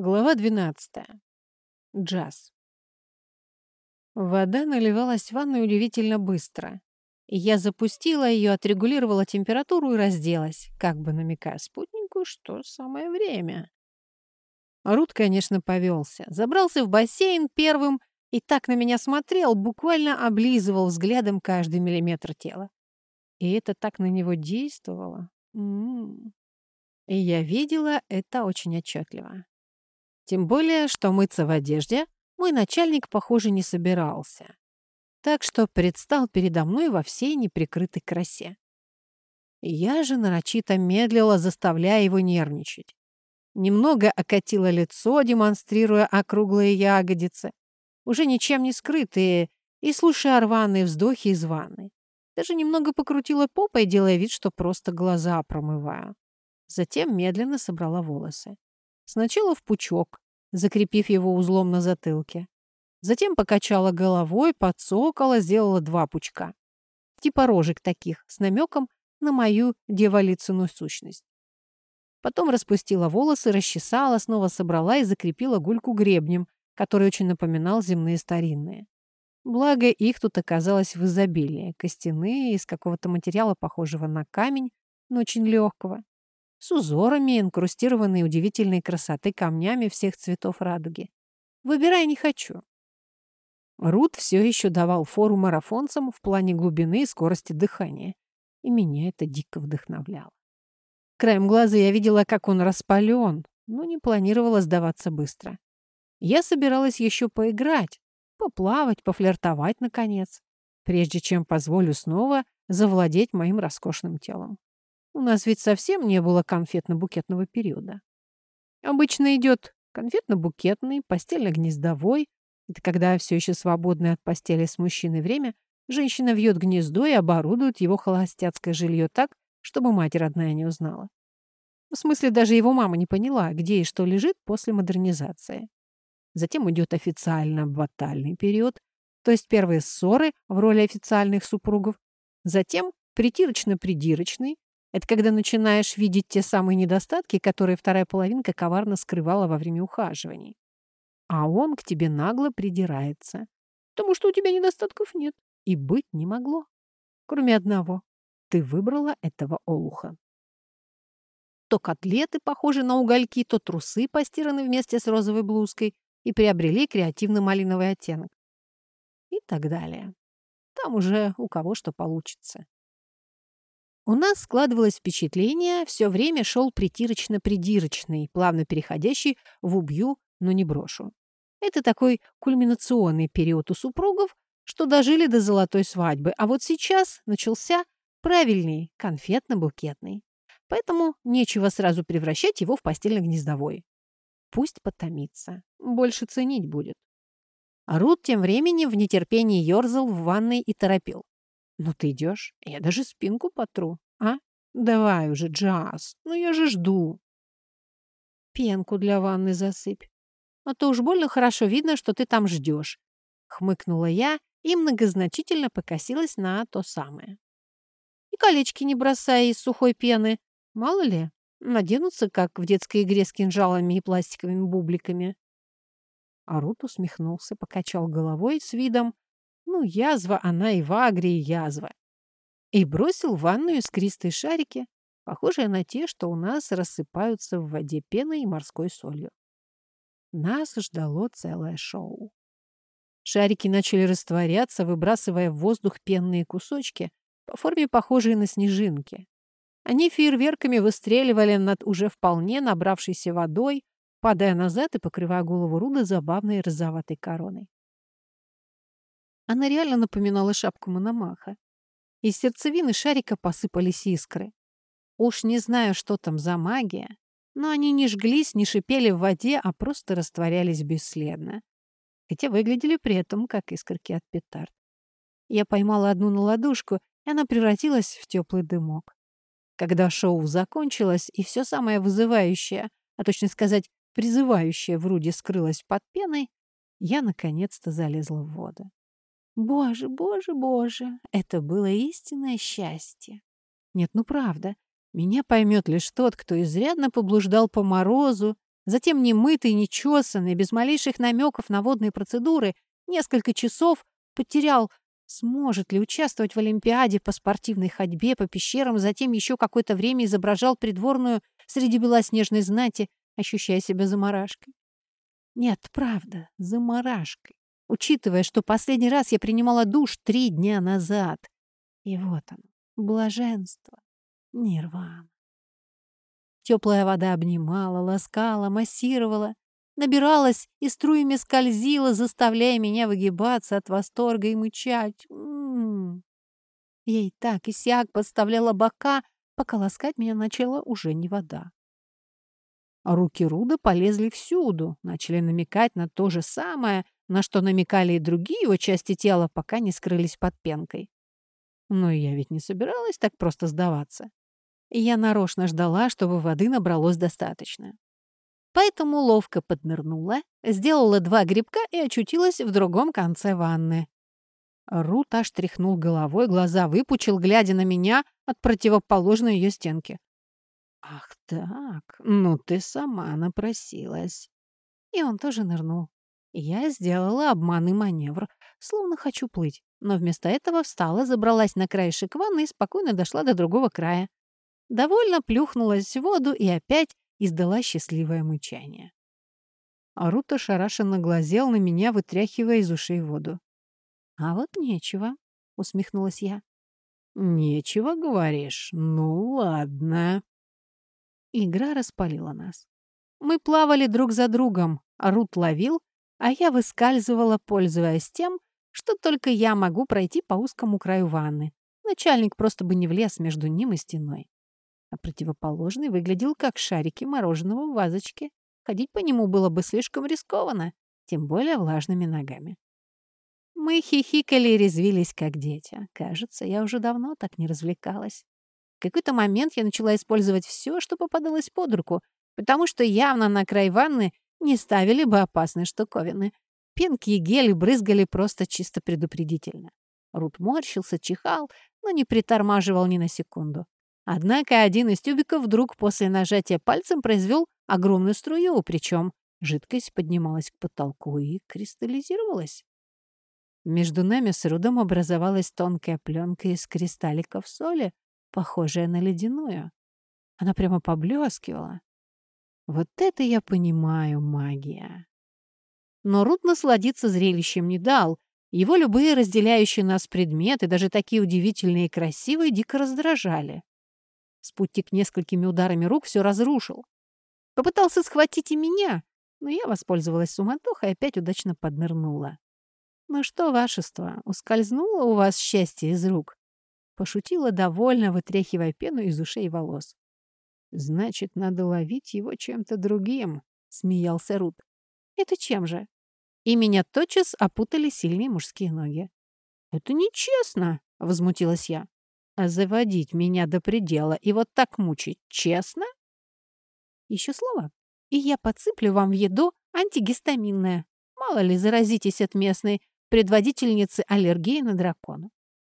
Глава 12. Джаз. Вода наливалась в ванную удивительно быстро. Я запустила ее, отрегулировала температуру и разделась, как бы намекая спутнику, что самое время. Рут, конечно, повелся. Забрался в бассейн первым и так на меня смотрел, буквально облизывал взглядом каждый миллиметр тела. И это так на него действовало. М -м -м. И я видела это очень отчетливо. Тем более, что мыться в одежде мой начальник, похоже, не собирался. Так что предстал передо мной во всей неприкрытой красе. Я же нарочито медлила, заставляя его нервничать. Немного окатила лицо, демонстрируя округлые ягодицы, уже ничем не скрытые, и слушая рваные вздохи из ванны. Даже немного покрутила попой, делая вид, что просто глаза промываю. Затем медленно собрала волосы. Сначала в пучок, закрепив его узлом на затылке. Затем покачала головой, подсокала, сделала два пучка. Типа рожек таких, с намеком на мою дьяволицыную сущность. Потом распустила волосы, расчесала, снова собрала и закрепила гульку гребнем, который очень напоминал земные старинные. Благо, их тут оказалось в изобилии. Костяные, из какого-то материала, похожего на камень, но очень легкого с узорами, инкрустированные удивительной красоты камнями всех цветов радуги. Выбирай не хочу. Рут все еще давал фору марафонцам в плане глубины и скорости дыхания, и меня это дико вдохновляло. Краем глаза я видела, как он распален, но не планировала сдаваться быстро. Я собиралась еще поиграть, поплавать, пофлиртовать, наконец, прежде чем позволю снова завладеть моим роскошным телом. У нас ведь совсем не было конфетно-букетного периода. Обычно идет конфетно-букетный, постельно-гнездовой. Это когда все еще свободное от постели с мужчиной время женщина вьет гнездо и оборудует его холостяцкое жилье так, чтобы мать родная не узнала. В смысле, даже его мама не поняла, где и что лежит после модернизации. Затем идет официально-батальный период, то есть первые ссоры в роли официальных супругов. Затем притирочно-придирочный, это когда начинаешь видеть те самые недостатки, которые вторая половинка коварно скрывала во время ухаживаний. А он к тебе нагло придирается, потому что у тебя недостатков нет и быть не могло. Кроме одного. Ты выбрала этого олуха. То котлеты похожи на угольки, то трусы постираны вместе с розовой блузкой и приобрели креативно-малиновый оттенок. И так далее. Там уже у кого что получится. У нас складывалось впечатление, все время шел притирочно-придирочный, плавно переходящий в убью, но не брошу. Это такой кульминационный период у супругов, что дожили до золотой свадьбы, а вот сейчас начался правильный, конфетно-букетный. Поэтому нечего сразу превращать его в постельно-гнездовой. Пусть потомится, больше ценить будет. Рут тем временем в нетерпении ерзал в ванной и торопил. «Ну ты идешь? Я даже спинку потру, а? Давай уже, Джаз, ну я же жду». «Пенку для ванны засыпь. А то уж больно хорошо видно, что ты там ждешь», — хмыкнула я и многозначительно покосилась на то самое. «И колечки не бросай из сухой пены. Мало ли, наденутся, как в детской игре с кинжалами и пластиковыми бубликами». Арут усмехнулся, покачал головой с видом, ну, язва она и в Агрии язва. И бросил в ванную искристые шарики, похожие на те, что у нас рассыпаются в воде пеной и морской солью. Нас ждало целое шоу. Шарики начали растворяться, выбрасывая в воздух пенные кусочки, по форме похожие на снежинки. Они фейерверками выстреливали над уже вполне набравшейся водой, падая назад и покрывая голову Руда забавной розоватой короной. Она реально напоминала шапку Мономаха. Из сердцевины шарика посыпались искры. Уж не знаю, что там за магия, но они не жглись, не шипели в воде, а просто растворялись бесследно. Хотя выглядели при этом, как искорки от петард. Я поймала одну на ладошку, и она превратилась в теплый дымок. Когда шоу закончилось, и все самое вызывающее, а точно сказать, призывающее в Руде скрылось под пеной, я наконец-то залезла в воду. Боже, боже, боже, это было истинное счастье. Нет, ну правда, меня поймет лишь тот, кто изрядно поблуждал по морозу, Затем немытый, нечесанный, без малейших намеков на водные процедуры, несколько часов потерял, сможет ли участвовать в Олимпиаде по спортивной ходьбе по пещерам, затем еще какое-то время изображал придворную среди белоснежной знати, ощущая себя заморашкой. Нет, правда, заморашкой, учитывая, что последний раз я принимала душ три дня назад. И вот оно, блаженство, нирвана. Теплая вода обнимала, ласкала, массировала, набиралась и струями скользила, заставляя меня выгибаться от восторга и мычать. М -м -м. Ей так и сяк подставляла бока, пока ласкать меня начала уже не вода. Руки Руда полезли всюду, начали намекать на то же самое, на что намекали и другие его части тела, пока не скрылись под пенкой. Но я ведь не собиралась так просто сдаваться я нарочно ждала, чтобы воды набралось достаточно. Поэтому ловко поднырнула, сделала два грибка и очутилась в другом конце ванны. Рут аж тряхнул головой, глаза выпучил, глядя на меня от противоположной ее стенки. «Ах так, ну ты сама напросилась». И он тоже нырнул. Я сделала обманный маневр, словно хочу плыть, но вместо этого встала, забралась на краешек ванны и спокойно дошла до другого края довольно плюхнулась в воду и опять издала счастливое мычание. Арута шарашенно глазел на меня, вытряхивая из ушей воду. «А вот нечего», — усмехнулась я. «Нечего, говоришь? Ну, ладно». Игра распалила нас. Мы плавали друг за другом, Рут ловил, а я выскальзывала, пользуясь тем, что только я могу пройти по узкому краю ванны. Начальник просто бы не влез между ним и стеной а противоположный выглядел как шарики мороженого в вазочке. Ходить по нему было бы слишком рискованно, тем более влажными ногами. Мы хихикали и резвились, как дети. Кажется, я уже давно так не развлекалась. В какой-то момент я начала использовать все, что попадалось под руку, потому что явно на край ванны не ставили бы опасные штуковины. Пенки и гели брызгали просто чисто предупредительно. Рут морщился, чихал, но не притормаживал ни на секунду. Однако один из тюбиков вдруг после нажатия пальцем произвел огромную струю, причем жидкость поднималась к потолку и кристаллизировалась. Между нами с Рудом образовалась тонкая пленка из кристалликов соли, похожая на ледяную. Она прямо поблескивала. Вот это я понимаю магия. Но Руд насладиться зрелищем не дал. Его любые разделяющие нас предметы, даже такие удивительные и красивые, дико раздражали. Спутник несколькими ударами рук все разрушил. Попытался схватить и меня, но я воспользовалась суматохой и опять удачно поднырнула. «Ну что, вашество, ускользнуло у вас счастье из рук?» Пошутила довольно, вытряхивая пену из ушей и волос. «Значит, надо ловить его чем-то другим», — смеялся Рут. «Это чем же?» И меня тотчас опутали сильные мужские ноги. «Это нечестно!» — возмутилась я. А заводить меня до предела и вот так мучить, честно? Еще слово, и я подсыплю вам в еду антигистаминное. Мало ли, заразитесь от местной предводительницы аллергии на дракона.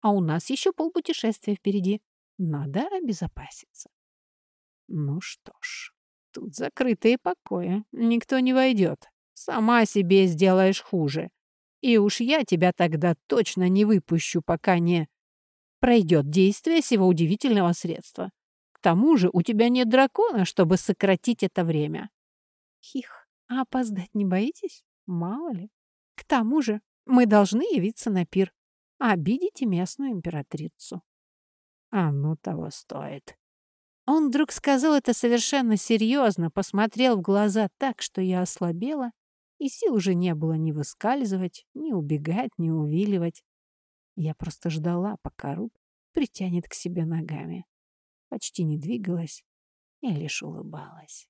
А у нас еще полпутешествия впереди. Надо обезопаситься. Ну что ж, тут закрытые покои. Никто не войдет. Сама себе сделаешь хуже. И уж я тебя тогда точно не выпущу, пока не пройдет действие сего удивительного средства. К тому же у тебя нет дракона, чтобы сократить это время. Хих, а опоздать не боитесь? Мало ли. К тому же мы должны явиться на пир. Обидите местную императрицу. А ну того стоит. Он вдруг сказал это совершенно серьезно, посмотрел в глаза так, что я ослабела, и сил уже не было ни выскальзывать, ни убегать, ни увиливать. Я просто ждала, пока Рут притянет к себе ногами. Почти не двигалась и лишь улыбалась.